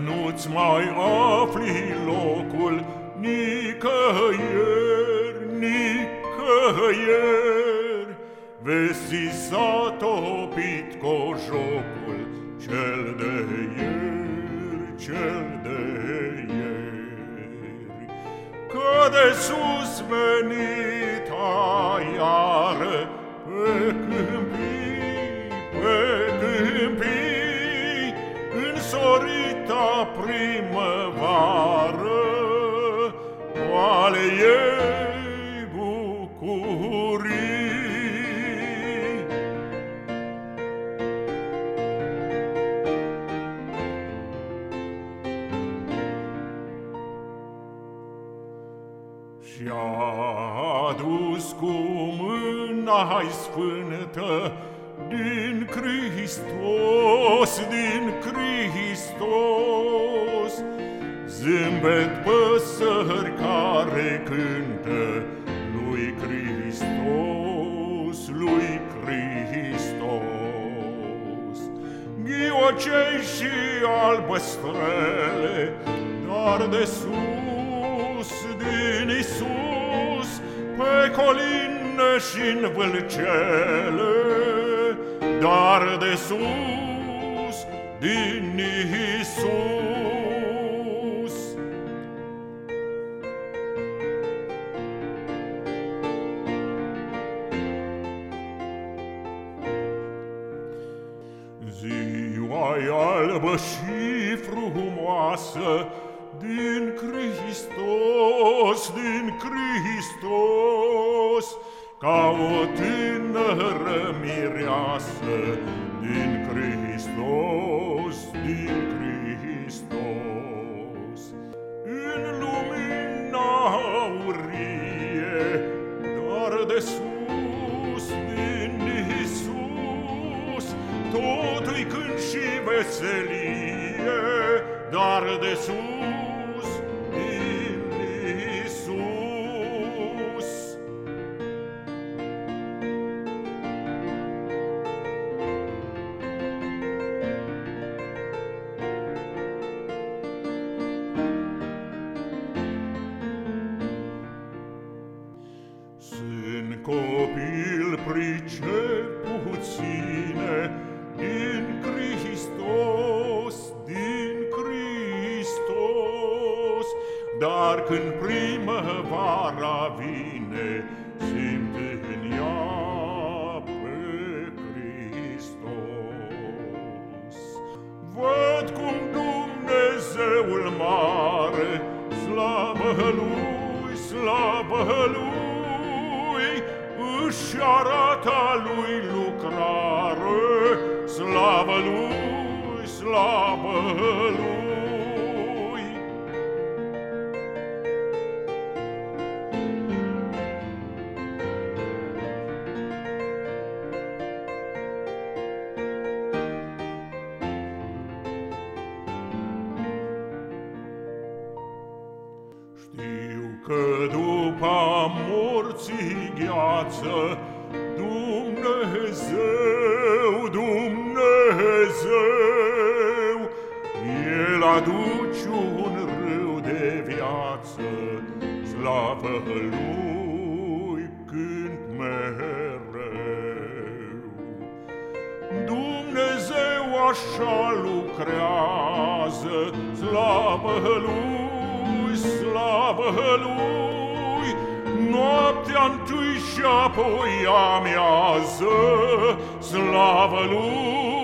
nu-ți mai afli locul nicăieri, nicăieri. Vezi s-a topit cojocul cel de ieri, cel de ieri. Că de sus venit iară pe câmpii, însorita primăvară, ale ei bucurii. Și-a adus cu mâna sfântă din Hristos, din Hristos, Zâmbet păsări care cântă lui Hristos, lui Hristos. Ghiocei și albăstrele, dar de sus, din Isus, pe colină și-n vâlcele, dar de sus, din Isus. mai albă și frumoasă, din Hristos, din Hristos, ca o tânără mireasă, din Hristos, din Hristos. În lumina aurie, Isus, totul când și veselie, dar de sus, din Isus. Sunt copil pricepuține din Hristos, din Hristos, dar când primăvara vine, simt în ea pe Hristos. Văd cum Dumnezeul mare, slavă Lui, slavă Lui, își arată slavă Lui. Știu că după morții gheață Dumnezeu, Dumnezeu El aduce un râu de viață Slavă Lui cânt mereu. Dumnezeu așa lucrează Slavă Lui, slavă Lui. Noaptea întâi și apoi amiază Slavă Lui